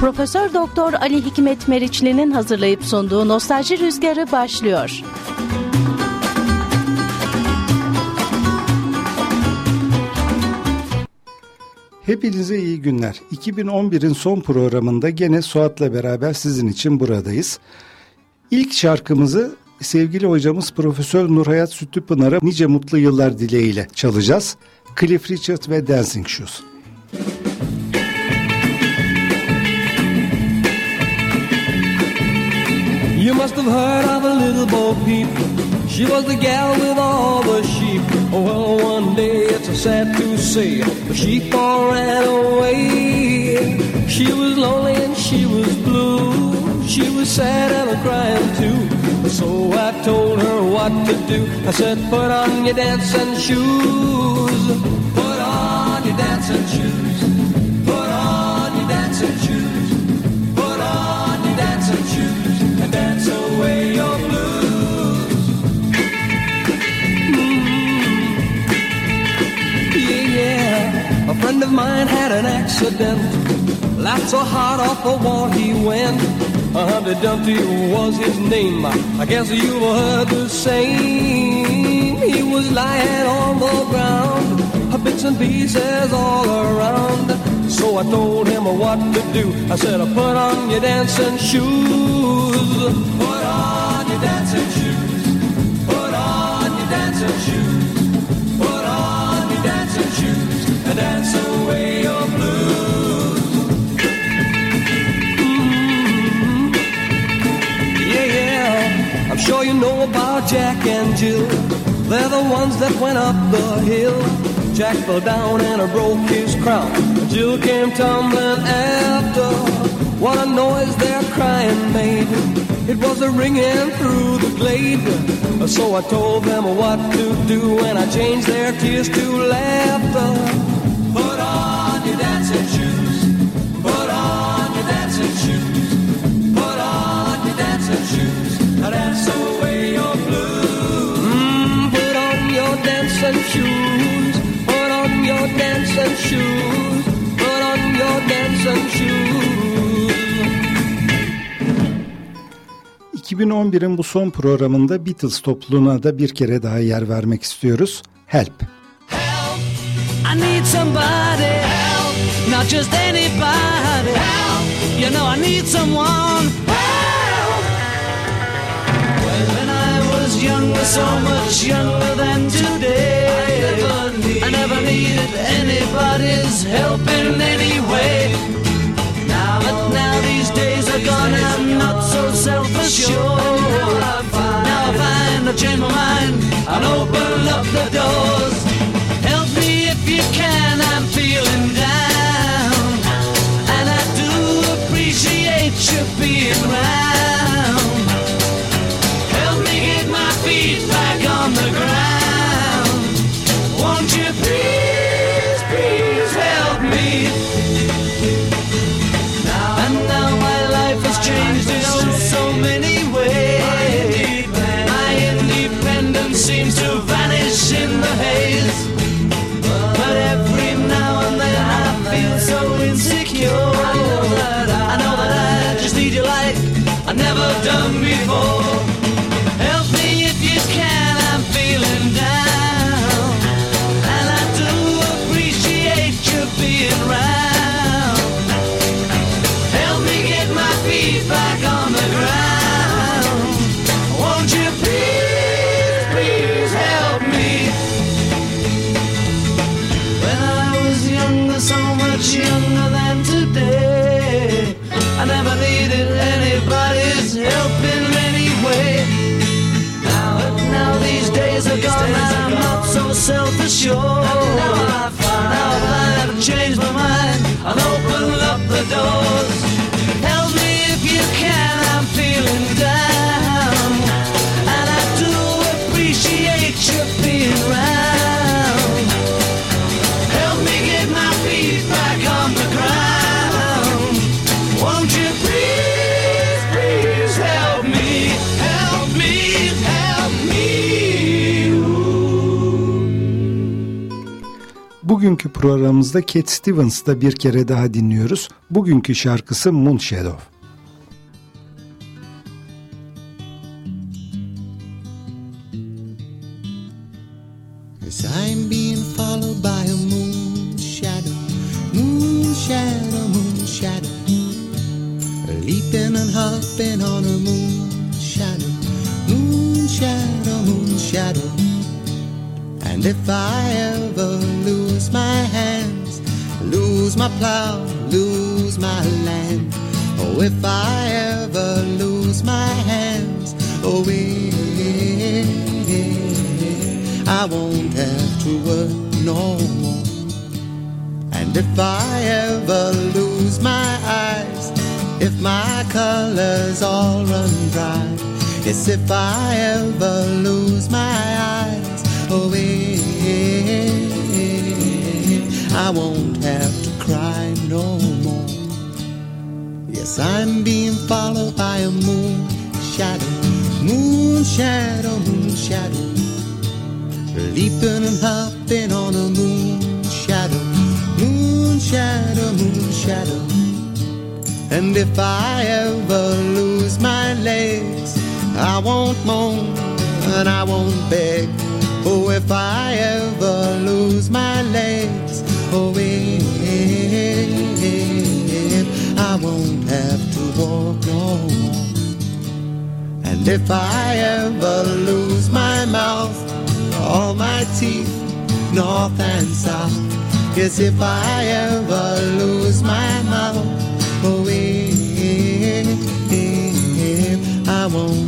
Profesör Doktor Ali Hikmet Meriçli'nin hazırlayıp sunduğu Nostalji Rüzgarı başlıyor. Hepinize iyi günler. 2011'in son programında gene Suat'la beraber sizin için buradayız. İlk şarkımızı sevgili hocamız Profesör Nurhayat Sütlüpınar'a nice mutlu yıllar dileğiyle çalacağız. Cliff Richard ve Dancing Shoes. Must have heard of a little Bo Peep. She was the gal with all the sheep. Oh, well, one day it's a sad to say, the sheep all ran away. She was lonely and she was blue. She was sad and a crying too. So I told her what to do. I said, put on your dancing shoes. Put on your dancing shoes. A friend of mine had an accident. Laughed so hard off the wall he went. Humpty Dumpty was his name. I guess you've heard the same. He was lying on the ground, bits and pieces all around. So I told him what to do. I said, put on your dancing shoes. Put on your dancing shoes. Put on your dancing shoes. Mm-hmm. Jack and Jill. They're the ones that went up the hill. Jack fell down and broke his crown. Jill came tumbling after. What a noise their crying made. It was a ringing through the glade. So I told them what to do and I changed their tears to laughter. 2011'in bu son programında Beatles topluluğuna da bir kere daha yer vermek istiyoruz. Help. Help! I need somebody not just anybody help. You know I need someone help. When I was younger, so much younger than today, I never, need, I never needed anybody's help in any way. Now, but now these days are gone, I'm not so self-assured. Now I find, now I changed my mind and open up the doors. Help me if you can, done before. sure. Bugünkü programımızda Cat Stevens'da bir kere daha dinliyoruz. Bugünkü şarkısı Moon Shadow. As I'm being followed by a moon shadow, moon shadow, moon shadow, leaping and hopping on a moon shadow, moon shadow, moon shadow. And if I ever lose my hands, lose my plow, lose my land, oh, if I ever lose my hands, oh, yeah. I won't have to work no more. And if I ever lose my eyes, if my colors all run dry, yes, if I ever lose my eyes, oh, yeah, I won't have to cry no more. Yes, I'm being followed by a moon shadow, moon shadow, moon shadow leaping and hopping on a moon shadow, moon shadow, moon shadow. And if I ever lose my legs, I won't moan and I won't beg. Oh, if I ever lose my legs, I won't have to walk. And if I ever lose my mouth, all my teeth, north and south. Yes, if I ever lose my mouth, oh, eh, eh, eh, I won't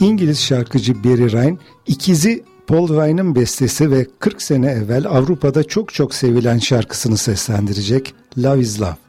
İngiliz şarkıcı Barry Ryan, ikizi Paul Ryan'ın bestesi ve 40 sene evvel Avrupa'da çok çok sevilen şarkısını seslendirecek Love is Love.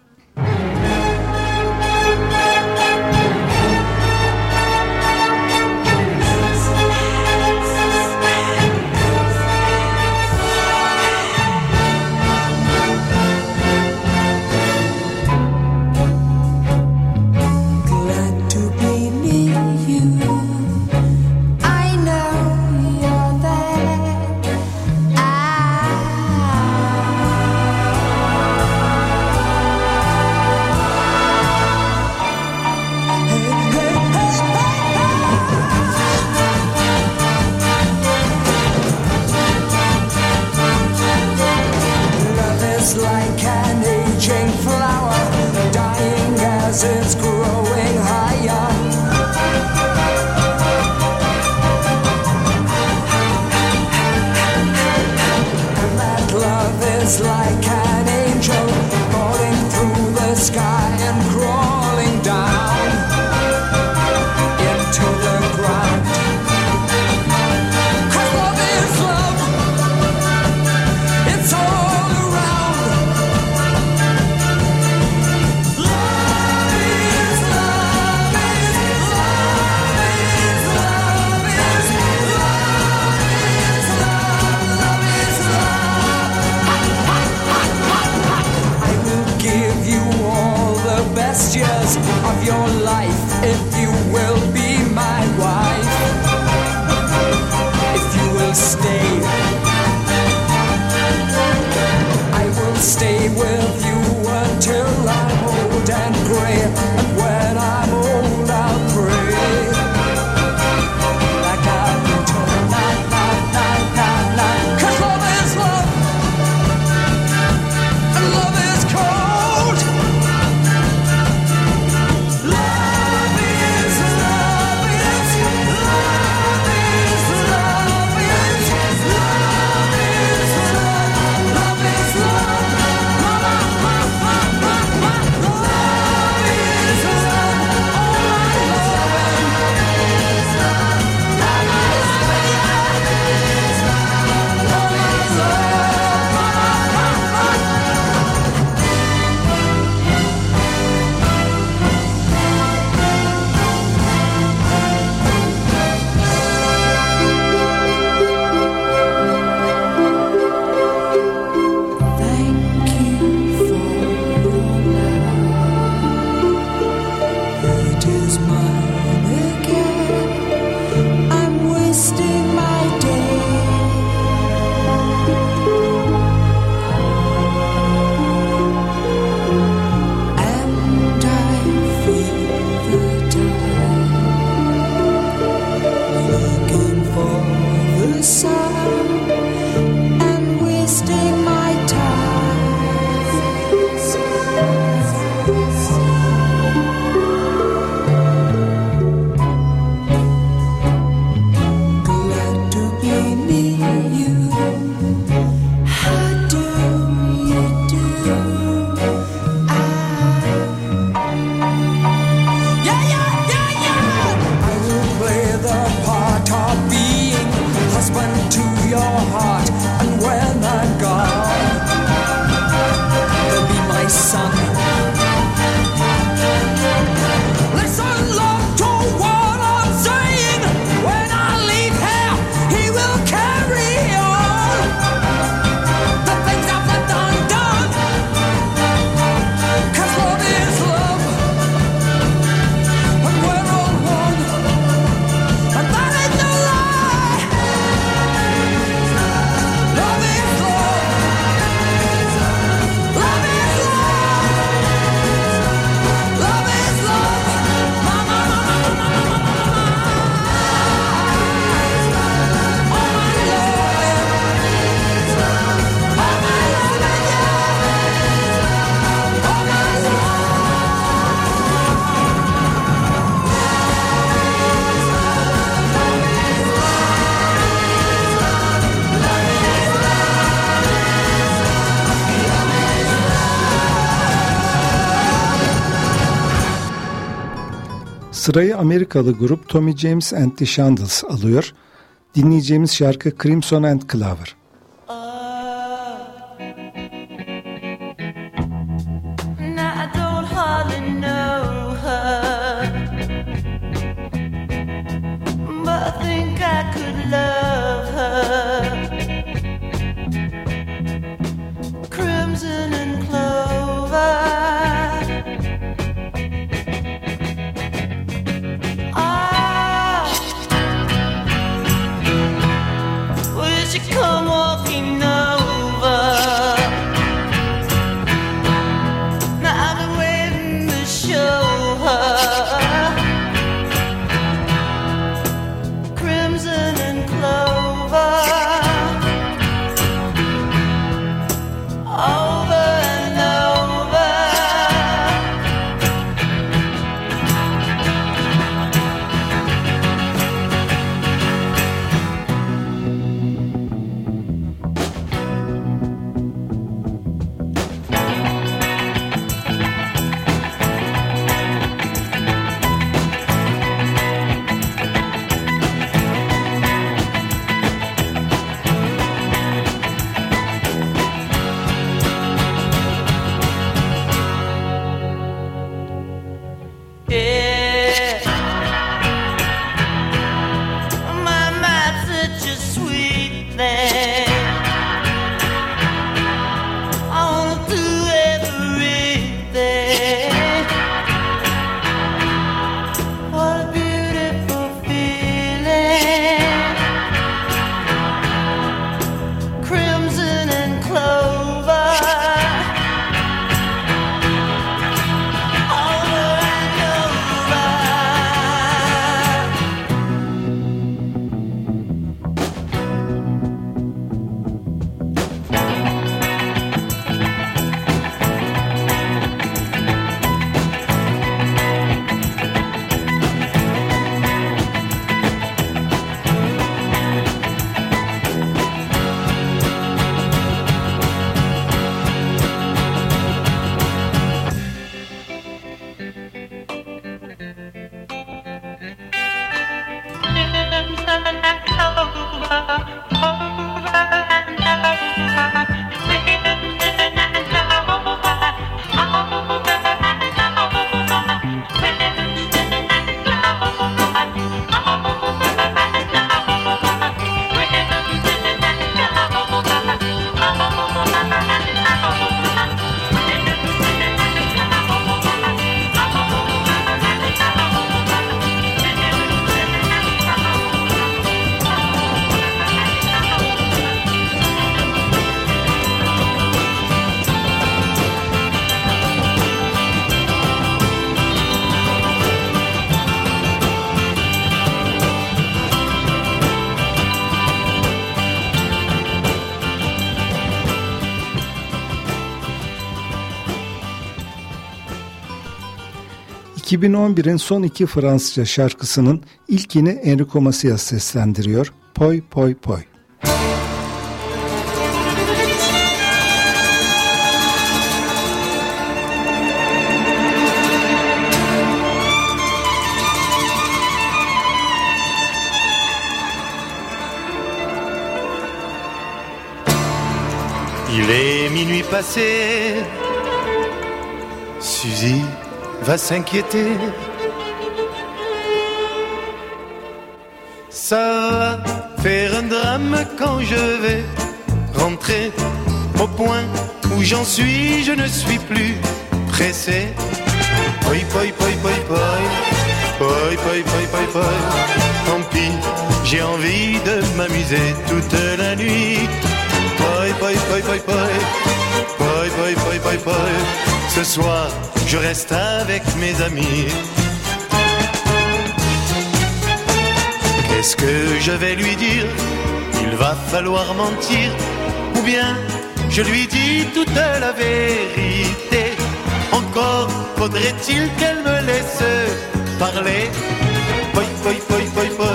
Sırayı Amerikalı grup Tommy James and the Shandles alıyor. Dinleyeceğimiz şarkı Crimson and Clover. ...2011'in son iki Fransızca şarkısının ilkini Enrico Macias seslendiriyor. Poy poy poy. Il est minuit passé. Suzy va s'inquiéter. Ça va faire un drame quand je vais rentrer au point où j'en suis. Je ne suis plus pressé. Poi, poi, poi, poi, poi. Poi, poi, poi, poi, poi. Tant pis, j'ai envie de m'amuser toute la nuit. Poi, poi, poi, poi, poi. Poi, poi, poi, poi, poi. Ce soir, je reste avec mes amis. Qu'est-ce que je vais lui dire? Il va falloir mentir. Ou bien je lui dis toute la vérité. Encore faudrait-il qu'elle me laisse parler. Poi, poi, poi, poi, poi.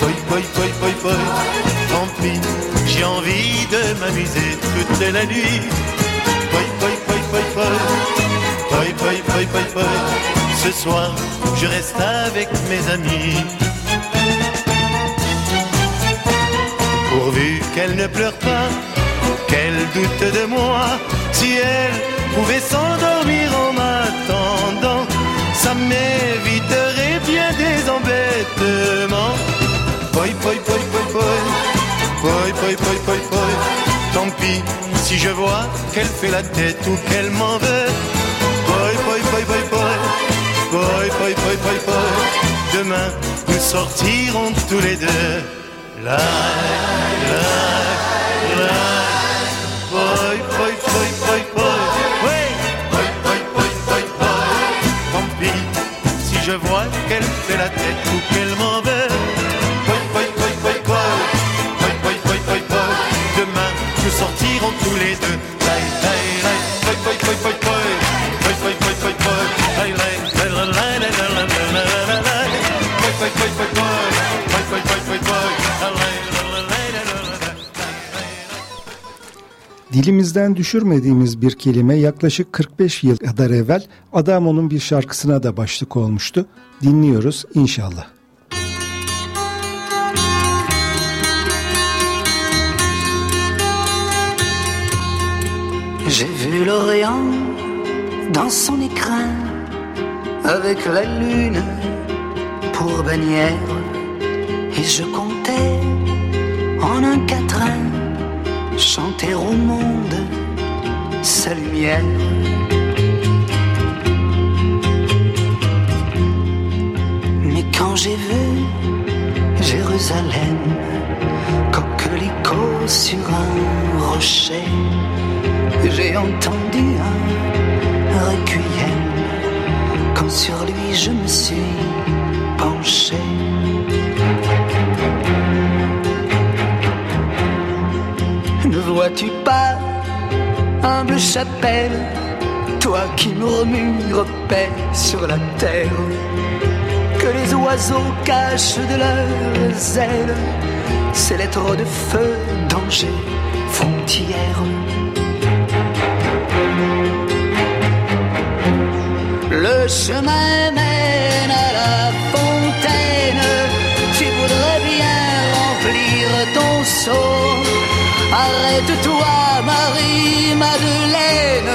Poi, poi, poi, poi, poi. Tant pis, j'ai envie de m'amuser toute la nuit. Ce soir, je reste avec mes amis. Pourvu qu'elle ne pleure pas, qu'elle doute de moi. Si elle pouvait s'endormir en m'attendant, ça m'éviterait bien des embêtements. Poi, poi, poi, poi, poi. Poi, poi, poi. Tant pis si je vois qu'elle fait la tête ou qu'elle m'en veut. Boy, boy, boy, boy, boy. Boy, boy, boy, boy, boy. Demain, nous sortirons tous les deux. La, la, la. Boy, boy, boy, boy, boy. Boy, boy, boy, boy, boy. Tant pis si je vois qu'elle fait la tête ou qu'elle m'en veut. sortiront tous les deux. Dilimizden düşürmediğimiz bir kelime yaklaşık 45 yıl kadar evvel Adamo'nun bir şarkısına da başlık olmuştu. Dinliyoruz inşallah. J'ai vu l'Orient dans son écrin avec la lune pour bannière et je comptais en un quatrain chanter au monde sa lumière. Mais quand j'ai vu Jérusalem, coquelicot sur un rocher, j'ai entendu un requiem quand sur lui je me suis penché. Ne vois-tu pas, humble chapelle, toi qui murmures paix sur la terre, que les oiseaux cachent de leurs ailes ces lettres de feu, danger, frontière. Le chemin mène à la fontaine. Tu voudrais bien remplir ton seau. Arrête-toi, Marie-Madeleine.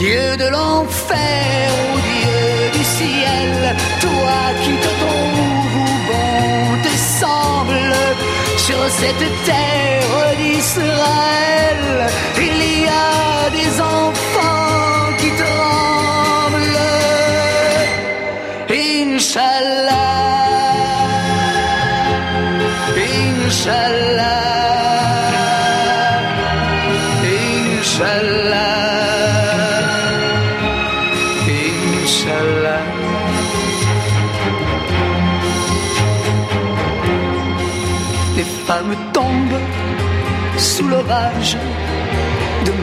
Dieu de l'enfer, ô Dieu du ciel, toi qui te trouves où bon te semble, sur cette terre d'Israël, il y a des enfants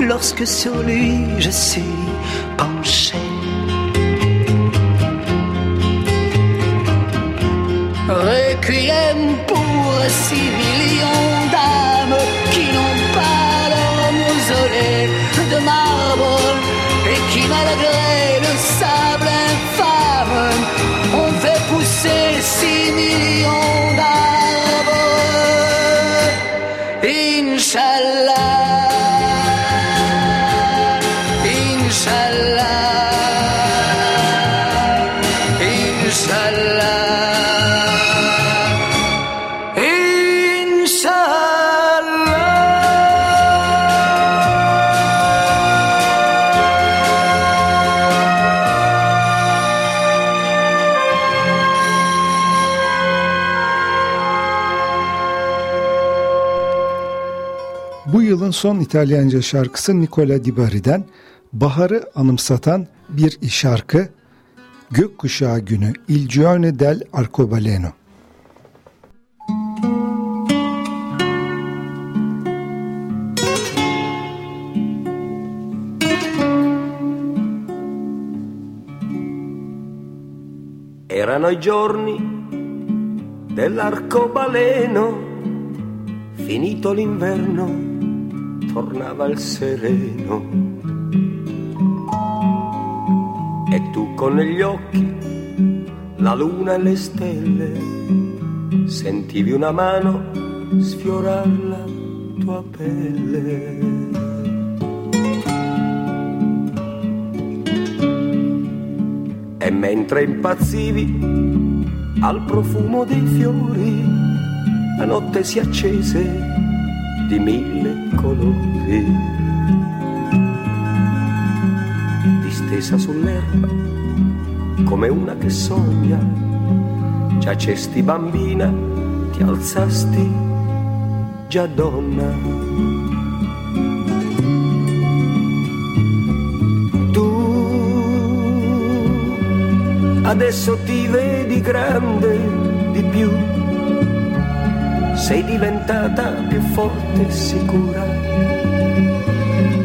lorsque sur lui je suis penché. Requiem pour six millions d'âmes qui n'ont pas leur mausolée de marbre et qui malgré yılın son İtalyanca şarkısı Nicola Di Bari'den baharı anımsatan bir şarkı Gökkuşağı Günü Il Giorno del Arcobaleno. Erano i giorni dell'arcobaleno, finito l'inverno tornava il sereno. E tu con negli occhi la luna e le stelle, sentivi una mano sfiorar la tua pelle. E mentre impazzivi al profumo dei fiori, la notte si accese di mille colori. Distesa sull'erba come una che sogna, giacesti bambina, ti alzasti già donna. Tu adesso ti vedi grande di più sei diventata più forte e sicura.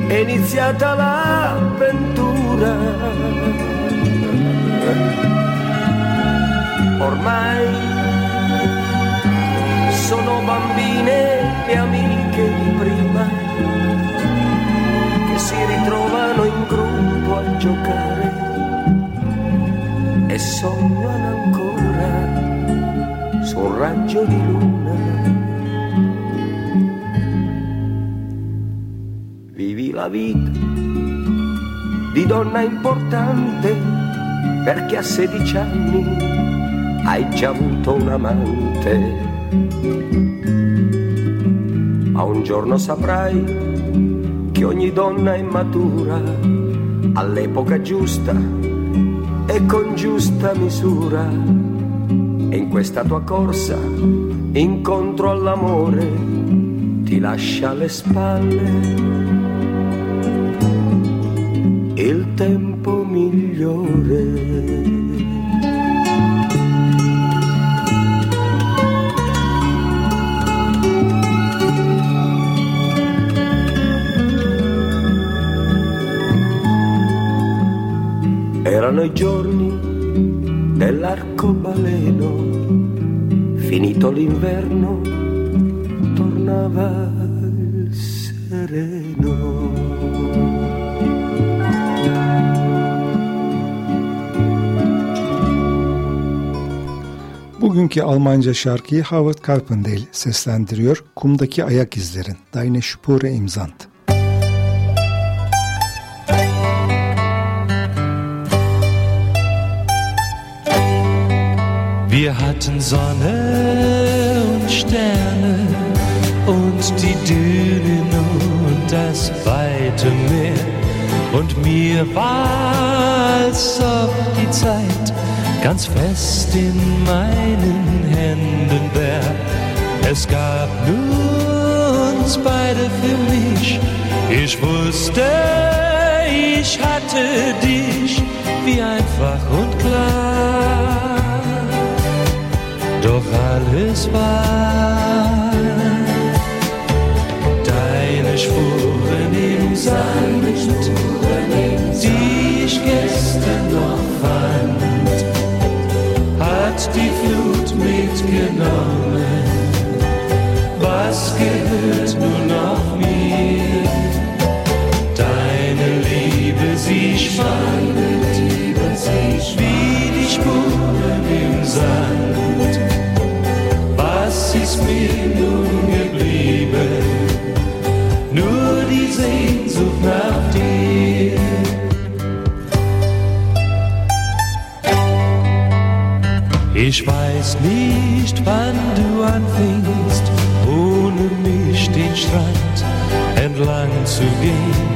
È iniziata l'avventura. Ormai sono bambine e amiche di prima che si ritrovano in gruppo a giocare e sognano ancora su un raggio di luna. la vita di donna importante perché a 16 anni hai già avuto un amante. Ma un giorno saprai che ogni donna è matura all'epoca giusta e con giusta misura. In questa tua corsa incontro all'amore ti lascia alle spalle il tempo migliore. Erano i giorni dell'arcobaleno, finito l'inverno tornava il sereno. Bugünkü Almanca şarkıyı Howard Carpendale seslendiriyor. Kumdaki ayak izlerin. Deine Spure im Sand. Hatten Sonne und Sterne und die Dünen und das weite Meer. Und mir war als ob die Zeit ganz fest in meinen Händen wär. Es gab nur uns beide für mich. Ich wusste, ich hatte dich wie einfach und klar alles war. Deine Spuren im Sand, die ich gestern noch fand, hat die Flut mitgenommen. Was gehört nur noch mir? Deine Liebe, sie schwankt, wie die Spuren im Sand. weiß nicht, wann du anfingst, ohne mich den Strand entlang zu gehen.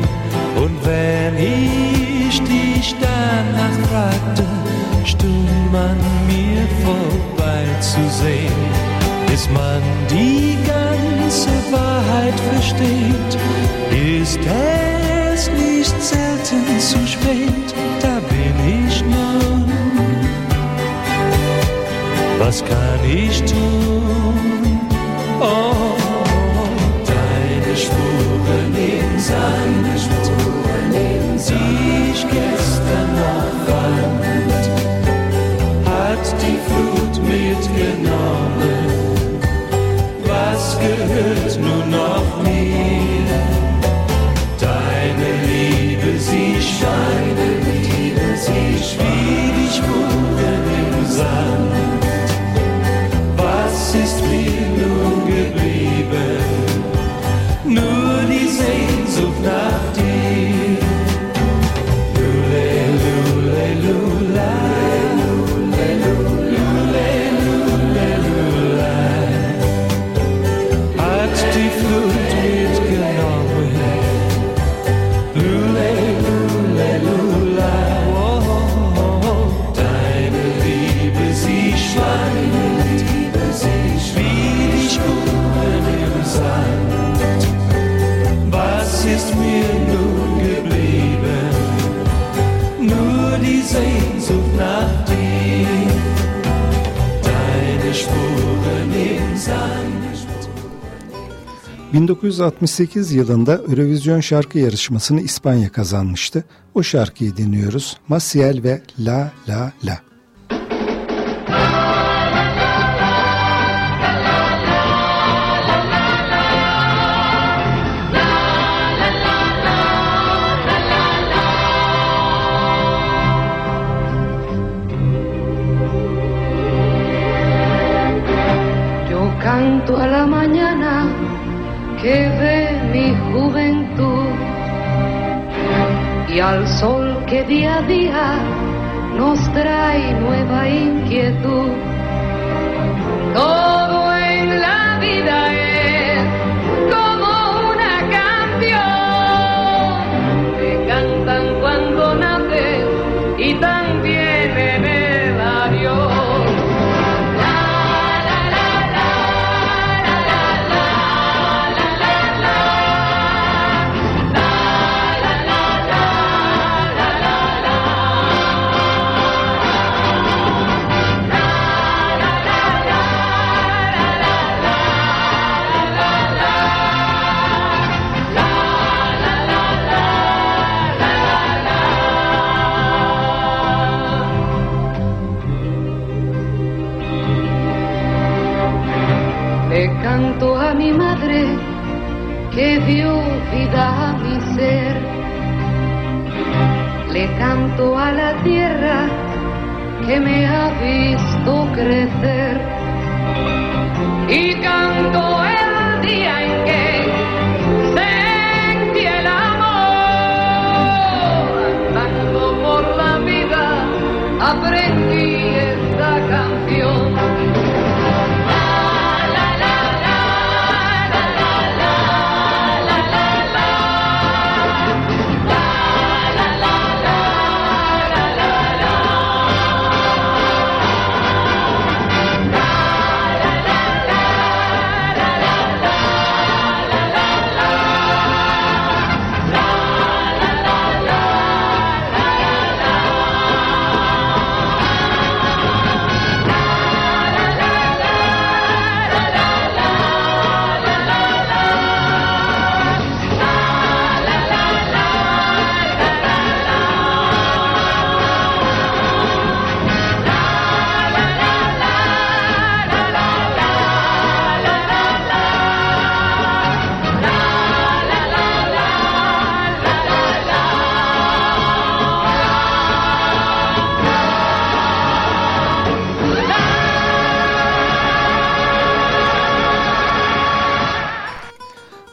Und wenn ich dich danach fragte, stumm an mir vorbeizusehen, bis man die ganze Wahrheit versteht, ist es nicht selten zu spät was kann ich tun? Oh, deine Spuren. 1968 yılında Eurovision şarkı yarışmasını İspanya kazanmıştı. O şarkıyı dinliyoruz. Maciel ve La La La. y al sol que día a día nos trae nueva inquietud. Todo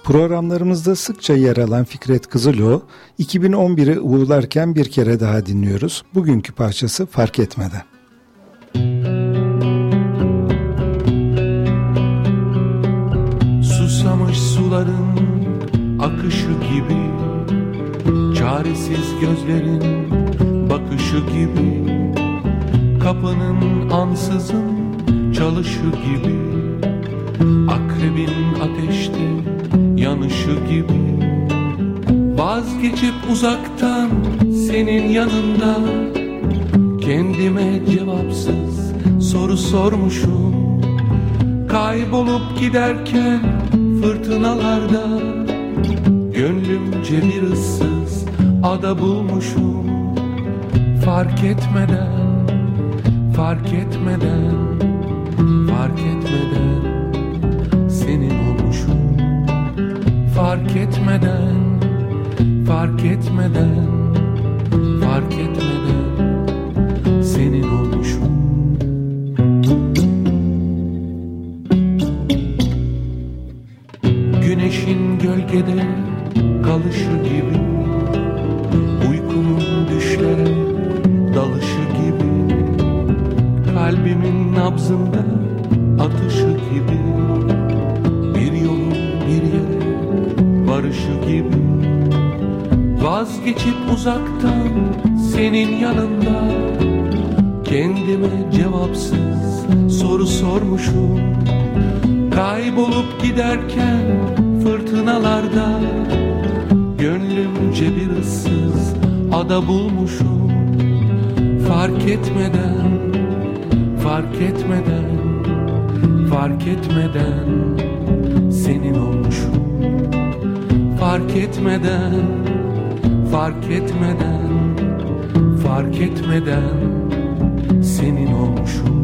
Programlarımızda sıkça yer alan Fikret Kızıloo, 2011'i uğurlarken bir kere daha dinliyoruz. Bugünkü parçası Fark Etmeden. Susamış suların akışı gibi Çaresiz gözlerin bakışı gibi Kapının ansızın çalışı gibi Akrebin ateşte yanışı gibi Vazgeçip uzaktan senin yanında Kendime cevapsız soru sormuşum. Kaybolup giderken fırtınalarda Gönlümce bir ıssız ada bulmuşum. Fark etmeden, fark etmeden, fark etmeden Fark etmeden, fark etmeden, fark etmeden senin yanında Kendime cevapsız soru sormuşum. Kaybolup giderken fırtınalarda Gönlümce bir ıssız ada bulmuşum. Fark etmeden, fark etmeden, fark etmeden Senin olmuşum. Fark etmeden, fark etmeden, fark etmeden Senin olmuşum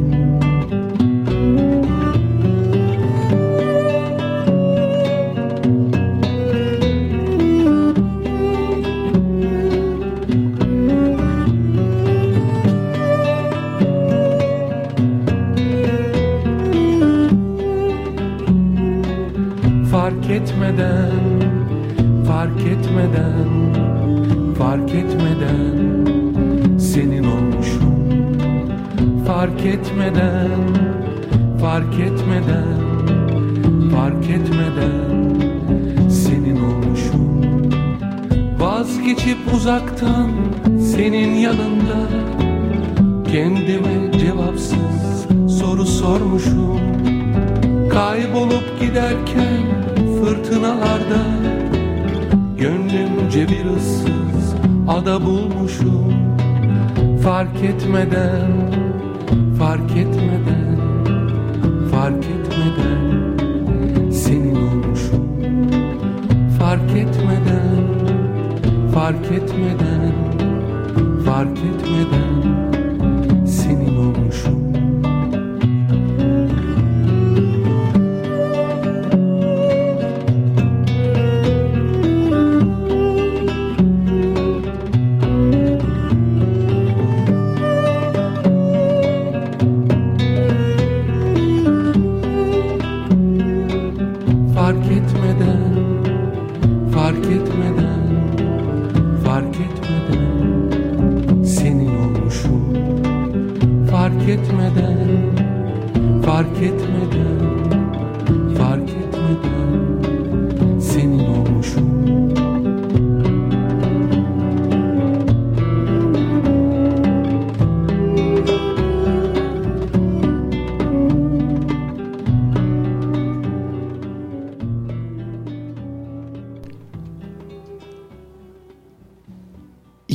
Fark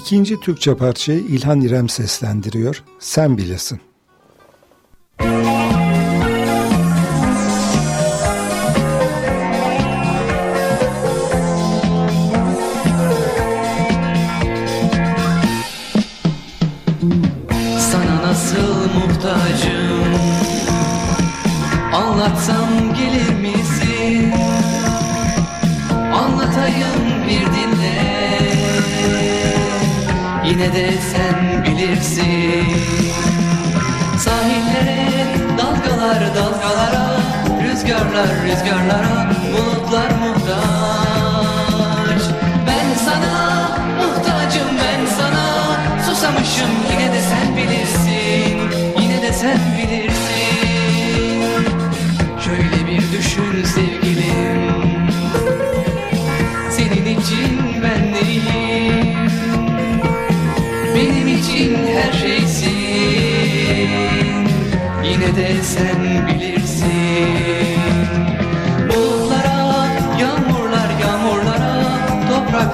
İkinci Türkçe parçayı İlhan İrem seslendiriyor. Sen bilesin.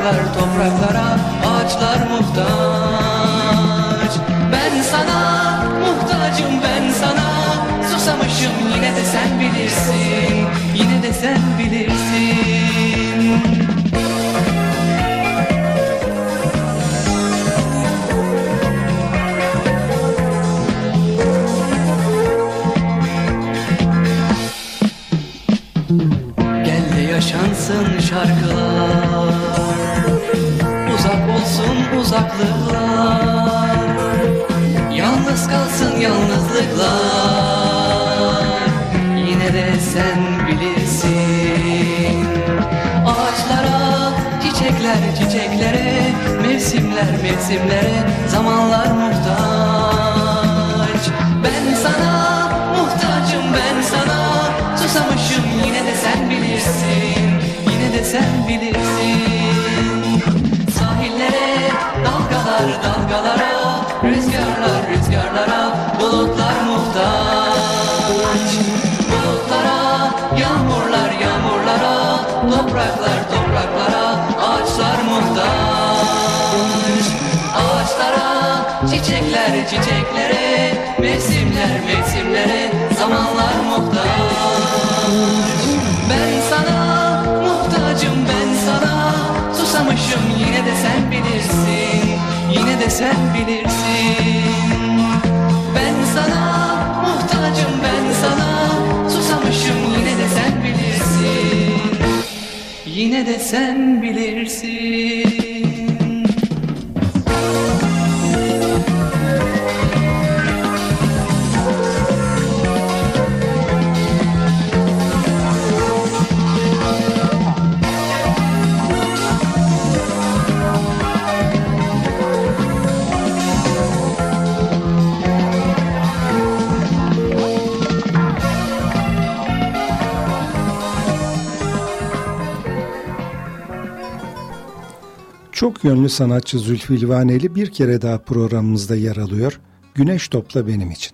Topraklar topraklara, ağaçlar muhtaç uzaklıklar Yalnız kalsın yalnızlıklar. Yine de sen bilirsin. Ağaçlara, çiçekler çiçeklere Mevsimler mevsimlere Zamanlar muhtaç. Ben sana muhtacım ben sana Susamışım yine de sen bilirsin. Yine de sen bilirsin dalgalara Rüzgarlar rüzgarlara Bulutlar muhtaç Bulutlara yağmurlar yağmurlara Topraklar topraklara Ağaçlar muhtaç Ağaçlara çiçekler çiçeklere Mevsimler mevsimlere Zamanlar muhtaç Ben sana muhtacım ben sana Susamışım yine de sen bilirsin Yine de sen bilirsin. Ben sana muhtacım ben sana Susamışım yine de sen bilirsin. Yine de sen bilirsin Çok yönlü sanatçı Zülfü Livaneli bir kere daha programımızda yer alıyor. Güneş Topla Benim için.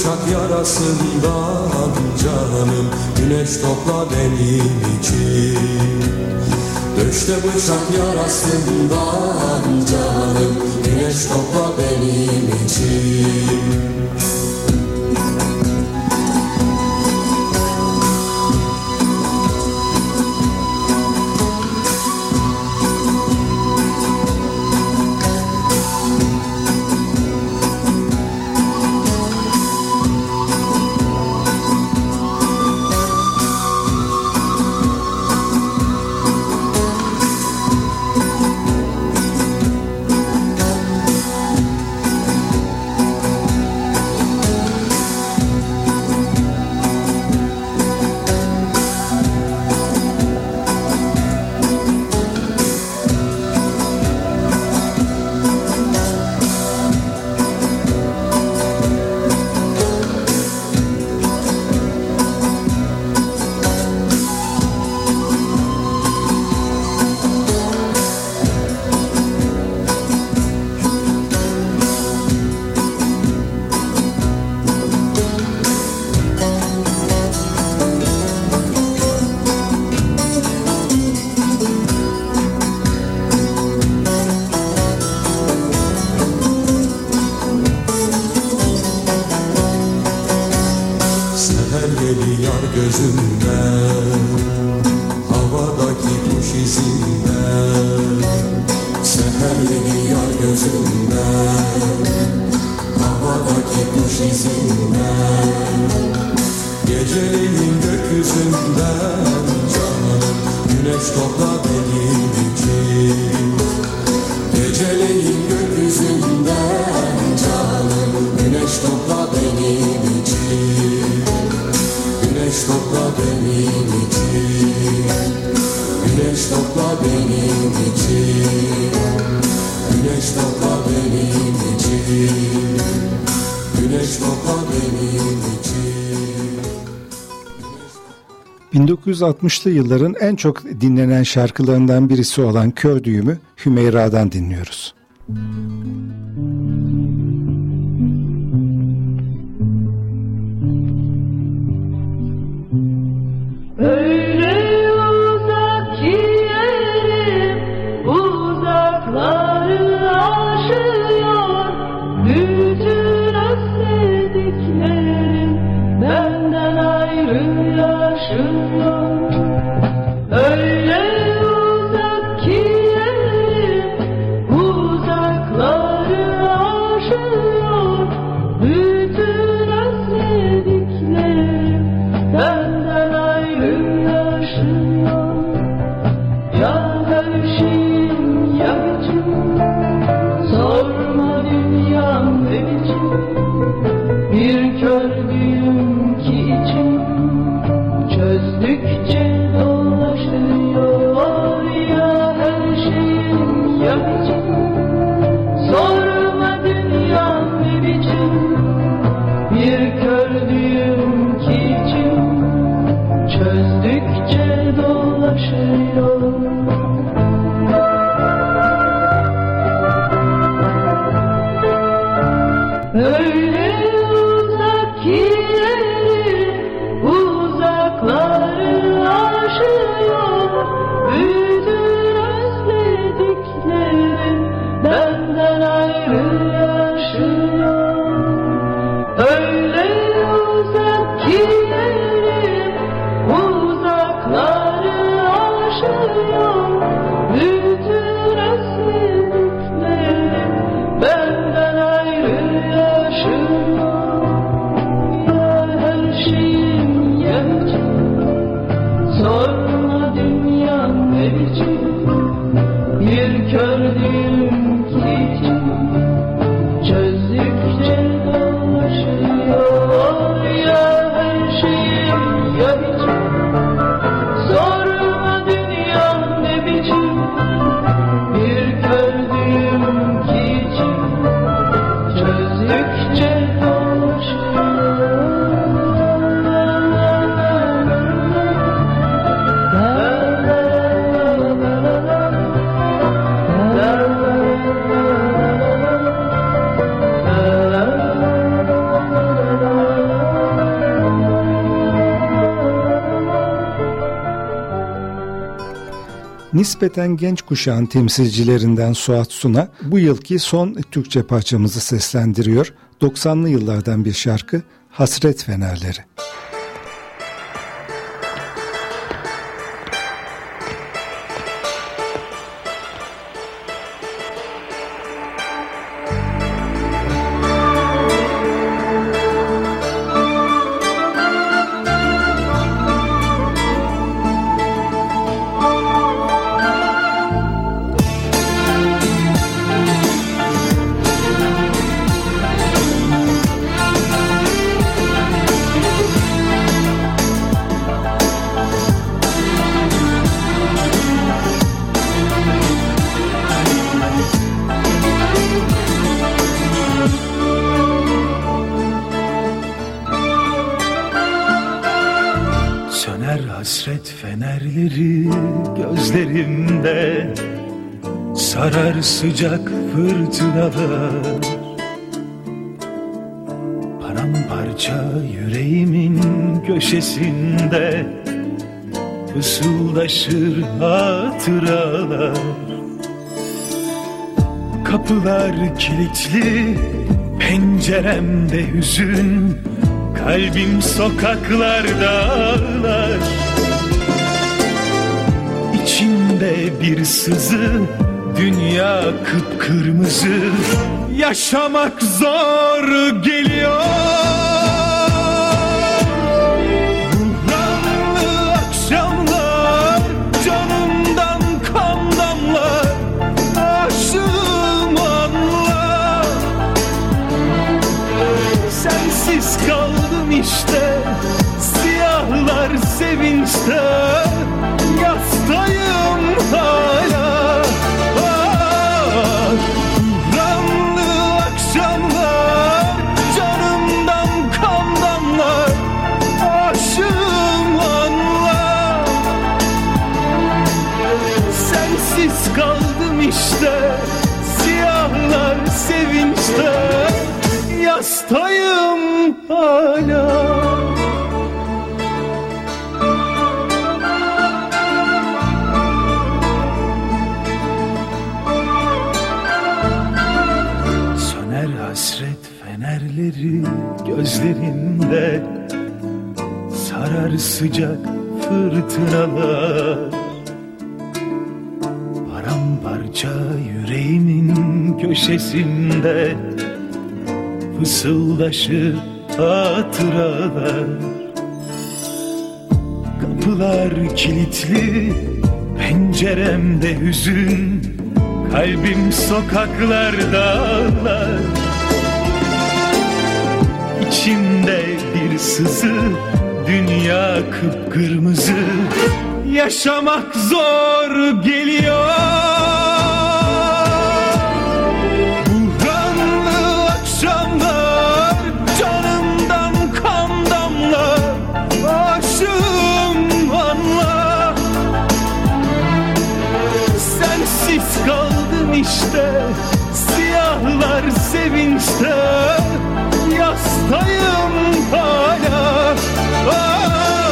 Bıçak yarasından canım. Güneş topla benim için. Döşte bıçak yarasından canım. Güneş topla benim için stronger. 1960'lı yılların en çok dinlenen şarkılarından birisi olan Kör Düğümü Hümeyra'dan dinliyoruz. Öyle uzak yerim uzakları aşıyor Bütün özlediklerim benden ayrı Nispeten genç kuşağın temsilcilerinden Suat Suna bu yılki son Türkçe parçamızı seslendiriyor. 90'lı yıllardan bir şarkı Hasret Fenerleri. sıcak fırtınalar Paramparça yüreğimin köşesinde Fısıldaşır hatıralar. Kapılar kilitli Penceremde hüzün Kalbim sokaklarda ağlar İçimde bir sızı Dünya kıpkırmızı Yaşamak zor geliyor. Buhranlı akşamlar Canımdan kan damlar Aşığım anlar. Sensiz kaldım işte Siyahlar sevinçte işte Siyahlar sevinçte Yastayım hala. Söner hasret fenerleri gözlerinde Sarar sıcak fırtınalar Paramparça yüreğimin köşesinde Fısıldaşır hatıralar Kapılar kilitli Penceremde hüzün Kalbim sokaklarda ağlar İçimde bir sızı Dünya kıpkırmızı. Yaşamak zor geliyor sevinçte Yastayım hala. Ah,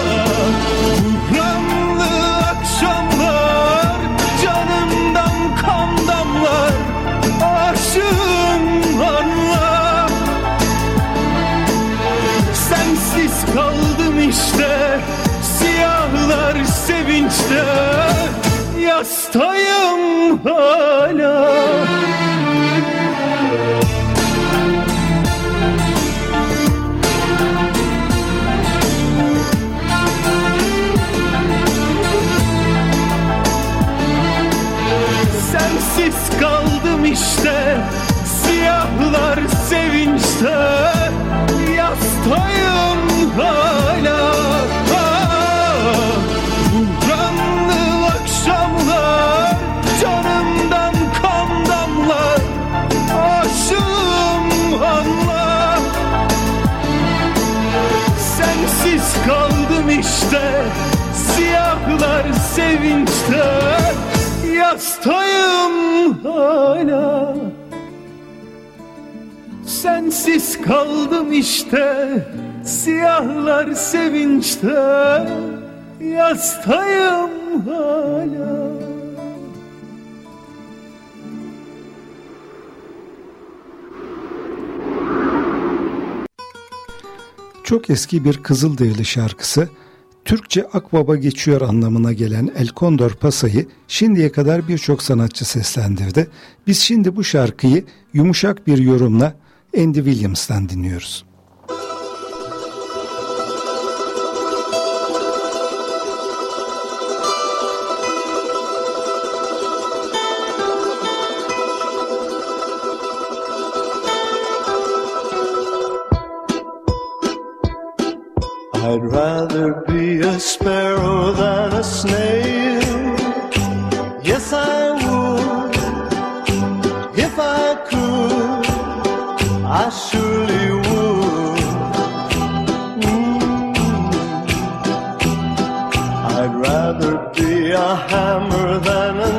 akşamlar Canımdan kan damlar Aşığım anla Sensiz kaldım işte Siyahlar sevinçte Yastayım hala Sensiz kaldım işte. Siyahlar sevinçte Yastayım hala Buhranlı akşamlar Canımdan kan damlar Aşığım anla. Sensiz kaldım işte Siyahlar sevinçte Yastayım hala. Sensiz kaldım işte Siyahlar sevinçte. Yastayım hala. Çok eski bir Kızılderili şarkısı Türkçe Akbaba geçiyor anlamına gelen El Condor Pasa'yı şimdiye kadar birçok sanatçı seslendirdi. Biz şimdi bu şarkıyı yumuşak bir yorumla Andy Williams'tan dinliyoruz. I'd rather be a sparrow than a snail. Yes, I would. If I could, I surely would. Mm. I'd rather be a hammer than a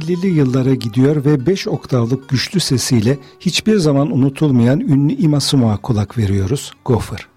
1950'li yıllara gidiyor ve 5 oktavlık güçlü sesiyle hiçbir zaman unutulmayan ünlü imasuma kulak veriyoruz. Gopher.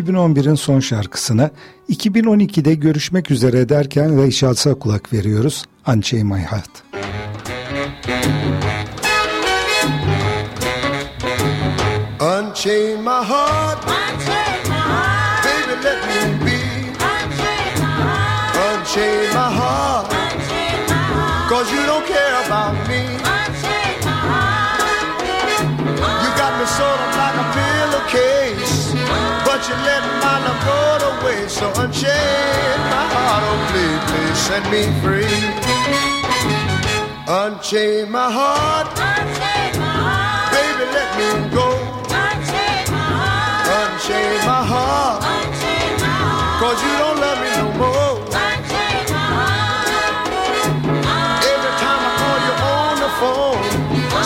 2011'in son şarkısına. 2012'de görüşmek üzere derken Charles'a kulak veriyoruz. Unchain My Heart. Unchain my heart. You let my love go to waste. So unchain my heart. Oh, please, please set me free. Unchain my heart. Unchain my heart. Baby, let me go. Unchain my heart. Cause you don't love me no more. Every time I call you on the phone,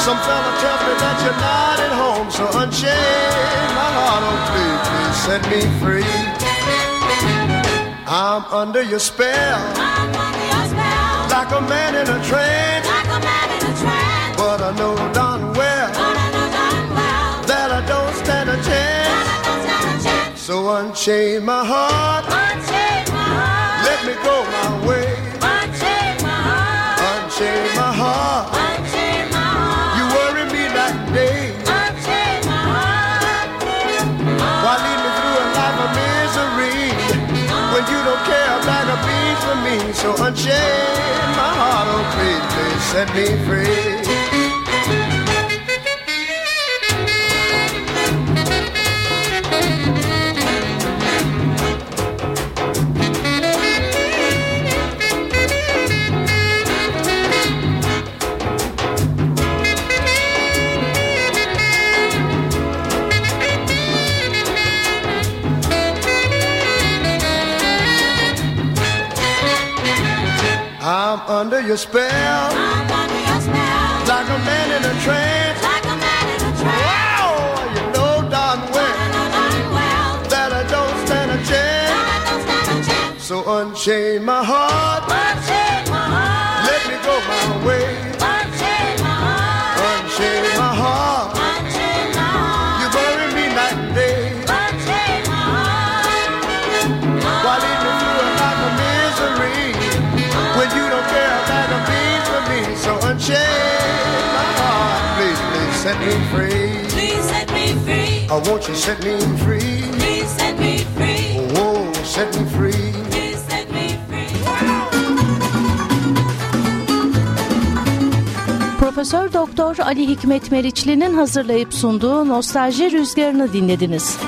some fella tells me that you're not at home. So unchain set me free. I'm under your spell. I'm under your spell. Like a man in a trance. Like a man in a trance. But I know darn well. But I know darn well. That I don't stand a chance. That I don't stand a chance. So unchain my heart. Unchain my heart. Let me go my way. So unchain my heart, oh please, please set me free. Under your spell. I'm under your spell. Like a man in a trance. Like a man in a trance. Wow, you know darn well, well that I don't stand a chance. So unchain my heart. Unchain my heart. Let me go my way. Unchain my heart, please, please set me free. Please set me free. I want you set me free. Please set me free. Whoa, set me free. Please set me free. Profesör Doktor Ali Hikmet Meriçli'nin hazırlayıp sunduğu Nostalji Rüzgarı'nı dinlediniz.